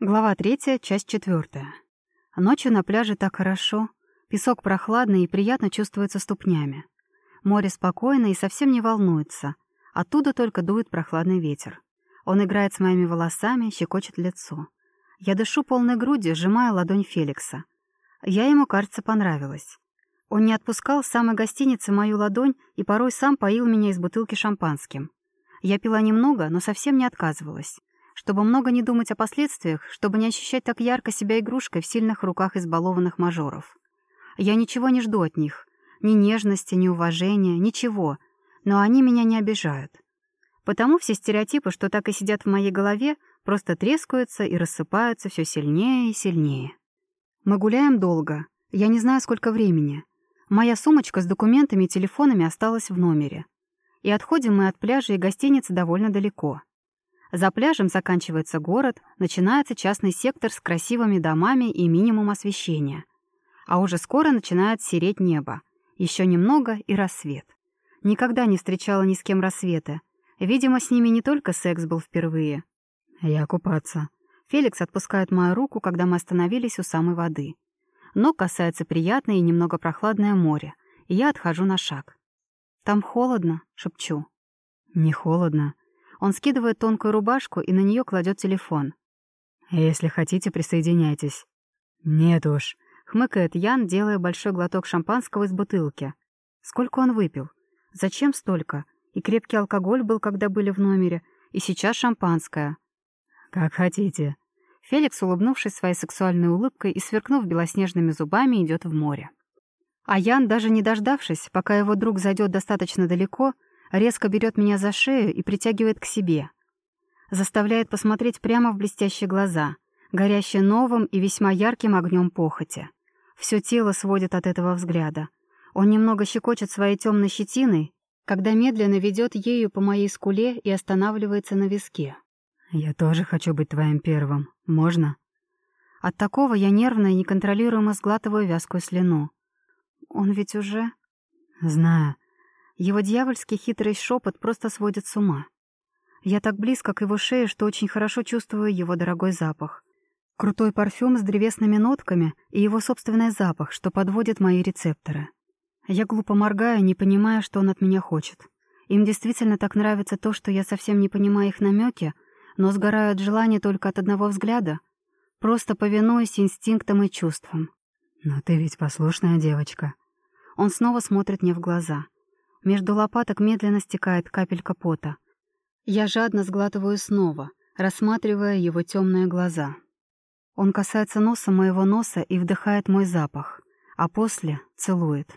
Глава третья, часть четвертая. Ночью на пляже так хорошо. Песок прохладный и приятно чувствуется ступнями. Море спокойно и совсем не волнуется. Оттуда только дует прохладный ветер. Он играет с моими волосами, щекочет лицо. Я дышу полной грудью, сжимая ладонь Феликса. Я ему, кажется, понравилась. Он не отпускал с самой гостиницы мою ладонь и порой сам поил меня из бутылки шампанским. Я пила немного, но совсем не отказывалась чтобы много не думать о последствиях, чтобы не ощущать так ярко себя игрушкой в сильных руках избалованных мажоров. Я ничего не жду от них. Ни нежности, ни уважения, ничего. Но они меня не обижают. Потому все стереотипы, что так и сидят в моей голове, просто трескаются и рассыпаются все сильнее и сильнее. Мы гуляем долго. Я не знаю, сколько времени. Моя сумочка с документами и телефонами осталась в номере. И отходим мы от пляжа и гостиницы довольно далеко. За пляжем заканчивается город, начинается частный сектор с красивыми домами и минимум освещения. А уже скоро начинает сереть небо. Еще немного и рассвет. Никогда не встречала ни с кем рассвета. Видимо, с ними не только секс был впервые. Я купаться. Феликс отпускает мою руку, когда мы остановились у самой воды. Но касается приятное и немного прохладное море, и я отхожу на шаг. «Там холодно», — шепчу. «Не холодно», он скидывает тонкую рубашку и на нее кладет телефон. «Если хотите, присоединяйтесь». «Нет уж», — хмыкает Ян, делая большой глоток шампанского из бутылки. «Сколько он выпил? Зачем столько? И крепкий алкоголь был, когда были в номере, и сейчас шампанское». «Как хотите». Феликс, улыбнувшись своей сексуальной улыбкой и сверкнув белоснежными зубами, идет в море. А Ян, даже не дождавшись, пока его друг зайдет достаточно далеко, — резко берет меня за шею и притягивает к себе. Заставляет посмотреть прямо в блестящие глаза, горящие новым и весьма ярким огнем похоти. Все тело сводит от этого взгляда. Он немного щекочет своей темной щетиной, когда медленно ведет ею по моей скуле и останавливается на виске. «Я тоже хочу быть твоим первым. Можно?» От такого я нервно и неконтролируемо сглатываю вязкую слюну. «Он ведь уже...» «Знаю. Его дьявольский хитрый шепот просто сводит с ума. Я так близко к его шее, что очень хорошо чувствую его дорогой запах. Крутой парфюм с древесными нотками и его собственный запах, что подводит мои рецепторы. Я глупо моргаю, не понимая, что он от меня хочет. Им действительно так нравится то, что я совсем не понимаю их намеки, но сгораю от желания только от одного взгляда, просто повинуясь инстинктам и чувствам. «Но ты ведь послушная девочка». Он снова смотрит мне в глаза — между лопаток медленно стекает капелька пота. Я жадно сглатываю снова, рассматривая его темные глаза. Он касается носа моего носа и вдыхает мой запах, а после целует.